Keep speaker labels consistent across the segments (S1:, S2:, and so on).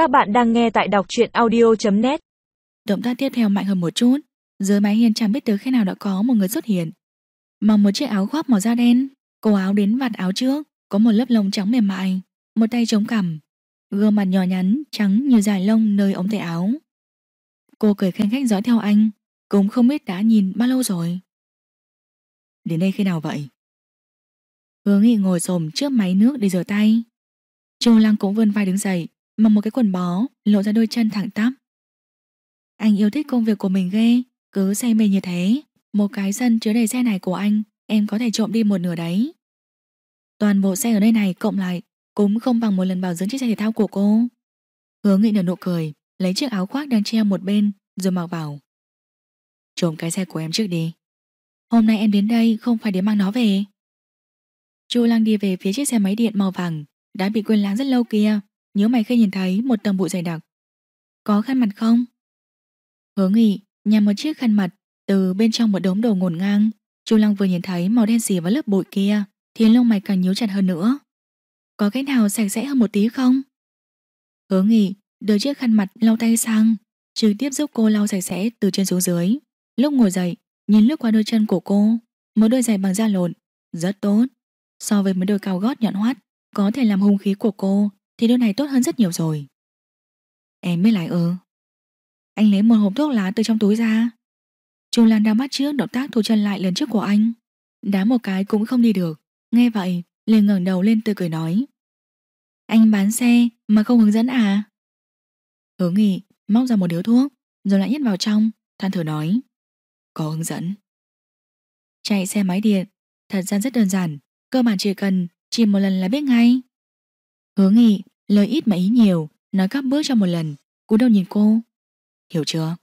S1: Các bạn đang nghe tại đọc truyện audio.net
S2: Động tác tiếp theo mạnh hơn một chút. Dưới mái hiên chẳng biết từ khi nào đã có một người xuất hiện. Mặc một chiếc áo khoác màu da đen Cổ áo đến vạt áo trước Có một lớp lông trắng mềm mại Một tay chống cằm Gương mặt nhỏ nhắn trắng như dài lông nơi ống tay áo. Cô cười khen khách dõi theo anh Cũng không biết đã nhìn bao lâu rồi. Đến đây khi nào vậy? Hứa nghị ngồi xổm trước máy nước để rửa tay. Chu Lăng cũng vươn vai đứng dậy Mặc một cái quần bó Lộ ra đôi chân thẳng tắp. Anh yêu thích công việc của mình ghê, Cứ say mê như thế. Một cái sân chứa đầy xe này của anh, Em có thể trộm đi một nửa đấy. Toàn bộ xe ở đây này cộng lại Cũng không bằng một lần bảo dưỡng chiếc xe thể thao của cô. Hứa nghị nở nụ cười, Lấy chiếc áo khoác đang treo một bên, Rồi mặc vào. Trộm cái xe của em trước đi. Hôm nay em đến đây không phải để mang nó về. Chu Lăng đi về phía chiếc xe máy điện màu vàng Đã bị quên lãng rất lâu kia. Nhớ mày khi nhìn thấy một tầng bụi dày đặc. Có khăn mặt không? Hứa nghị nhằm một chiếc khăn mặt Từ bên trong một đống đồ ngổn ngang. Chu Lăng vừa nhìn thấy màu đen xì vào lớp bụi kia, Thì lông mày càng nhíu chặt hơn nữa. Có cái nào sạch sẽ hơn một tí không? Hứa nghị đưa chiếc khăn mặt lau tay sang, Trực tiếp giúp cô lau sạch sẽ từ trên xuống dưới. Lúc ngồi dậy, Nhìn lướt qua đôi chân của cô, Một đôi giày bằng da lộn, Rất tốt. So với mấy đôi cao gót nhọn hoắt, Có thể làm hung khí của cô thì điều này tốt hơn rất nhiều rồi. Em mới lại ư Anh lấy một hộp thuốc lá từ trong túi ra. Chu Lan đang bắt trước động tác thu chân lại lần trước của anh. Đá một cái cũng không đi được. Nghe vậy, liền ngẩng đầu lên tươi cười nói. Anh bán xe mà không hướng dẫn à? Hướng nghị móc ra một điếu thuốc, Rồi lại nhét vào trong, Than thở nói. Có hướng dẫn. Chạy xe máy điện. Thật ra rất đơn giản. Cơ bản chỉ cần chỉ một lần là biết ngay. Hứa nghị Lời ít mà ý nhiều, Nói các bước cho một lần. Cú đầu nhìn cô. Hiểu chưa?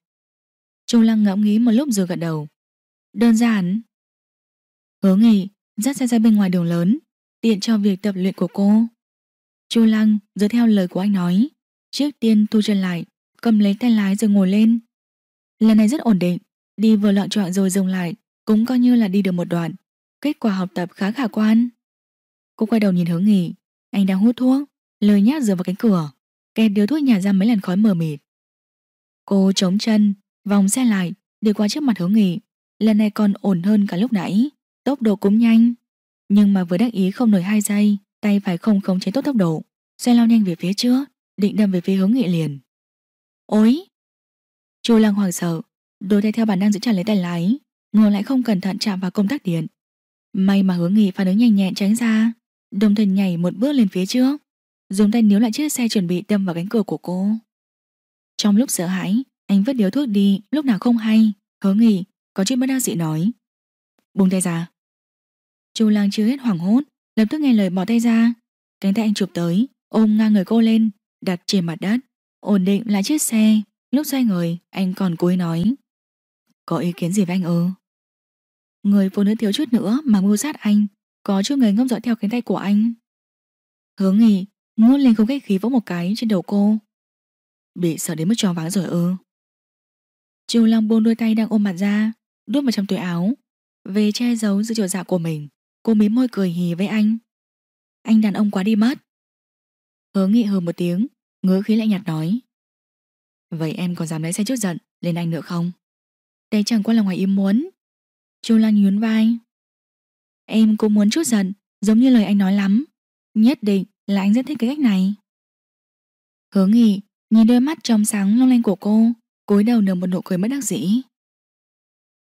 S2: Trung Lăng ngẫm nghĩ một lúc rồi gật đầu. Đơn giản. Hứa nghị, dắt xe ra bên ngoài đường lớn, Tiện cho việc tập luyện của cô. Chu Lăng dựa theo lời của anh nói. Trước tiên thu chân lại, Cầm lấy tay lái rồi ngồi lên. Lần này rất ổn định, Đi vừa loạn trọn rồi dừng lại, Cũng coi như là đi được một đoạn. Kết quả học tập khá khả quan. Cô quay đầu nhìn hướng nghỉ Anh đang hút thuốc. Lời nhát dựa vào cánh cửa Kẹp điếu thuốc nhả ra mấy làn khói mờ mịt. Cô chống chân, Vòng xe lại, Đi qua trước mặt hướng nghị. Lần này còn ổn hơn cả lúc nãy, Tốc độ cũng nhanh. Nhưng mà vừa đắc ý không nổi hai giây, Tay phải không khống chế tốt tốc độ, Xe lao nhanh về phía trước, Định đâm về phía hướng nghị liền. Ôi! Chu Lăng hoàng sợ, Đôi tay theo bản năng giữ chặt lấy tay lái Ngồi lại không cẩn thận chạm vào công tắc điện. May mà hướng nghị phản ứng nhanh nhẹn tránh ra, Đồng thời nhảy một bước lên phía trước. Dùng tay níu lại chiếc xe chuẩn bị đâm vào cánh cửa của cô. Trong lúc sợ hãi, Anh vứt điếu thuốc đi, Lúc nào không hay, hớ nghị có chuyện bất đắc dị nói. Buông tay ra. Chu lang chưa hết hoảng hốt, Lập tức nghe lời bỏ tay ra. Cánh tay anh chụp tới, Ôm ngang người cô lên, Đặt trên mặt đất. Ổn định lại chiếc xe, Lúc xoay người, anh còn cúi nói. Có ý kiến gì với anh ư? Người phụ nữ thiếu chút nữa mà mưu sát anh, Có chút người ngông dõi theo cánh tay của anh. Hướng nghỉ Ngút lên không khách khí vỗ một cái trên đầu cô. Bị sợ đến mức tròn váng rồi ư. Triều Long buông đôi tay đang ôm mặt ra, Đút vào trong túi áo. Về che giấu sự chiều dạ của mình, Cô mím môi cười hì với anh. Anh đàn ông quá đi mất. Hứa nghị hừ một tiếng ngứa khí lạnh nhạt nói. Vậy em còn dám lấy xe chút giận Lên anh nữa không? Đây chẳng qua là ngoài ý muốn. Chu Lan nhún vai. Em cũng muốn chút giận, Giống như lời anh nói lắm. Nhất định là anh rất thích cái cách này. Hướng nghị Nhìn đôi mắt trong sáng long lanh của cô, cúi đầu nở một nụ cười bất đắc dĩ.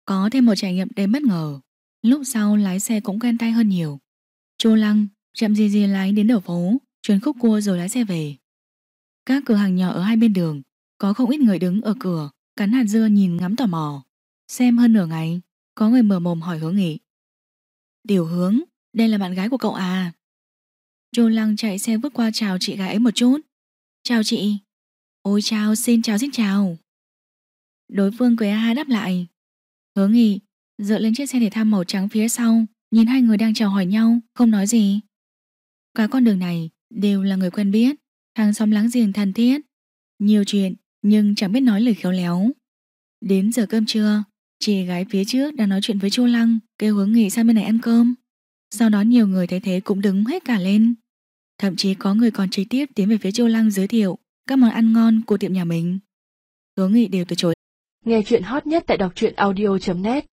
S2: Có thêm một trải nghiệm đầy bất ngờ. Lúc sau, lái xe cũng quen tay hơn nhiều. Chu Lăng chậm gì gì lái đến đầu phố Chuyển khúc cua rồi lái xe về. Các cửa hàng nhỏ ở hai bên đường, Có không ít người đứng ở cửa, Cắn hạt dưa nhìn ngắm tò mò. Xem hơn nửa ngày, Có người mở mồm hỏi hướng nghị. Điều hướng, Đây là bạn gái của cậu à? Chu Lăng chạy xe vứt qua chào chị gái ấy một chút. Chào chị. Ôi chào, xin chào xin chào. Đối phương cười ha đáp lại. Hứa nghị, Dựa lên chiếc xe thể thao màu trắng phía sau, Nhìn hai người đang chào hỏi nhau, Không nói gì. Cả con đường này đều là người quen biết, Hàng xóm láng giềng thân thiết. Nhiều chuyện, nhưng chẳng biết nói lời khéo léo. Đến giờ cơm trưa, Chị gái phía trước đang nói chuyện với Chu Lăng, Kêu hướng nghị sang bên này ăn cơm. Sau đó nhiều người thấy thế cũng đứng hết cả lên. Thậm chí có người còn trực tiếp tiến về phía Châu Lăng giới thiệu các món ăn ngon của tiệm nhà mình. Hứa Nghị đều từ chối.
S1: Nghe chuyện hot nhất tại đọc truyện audio.net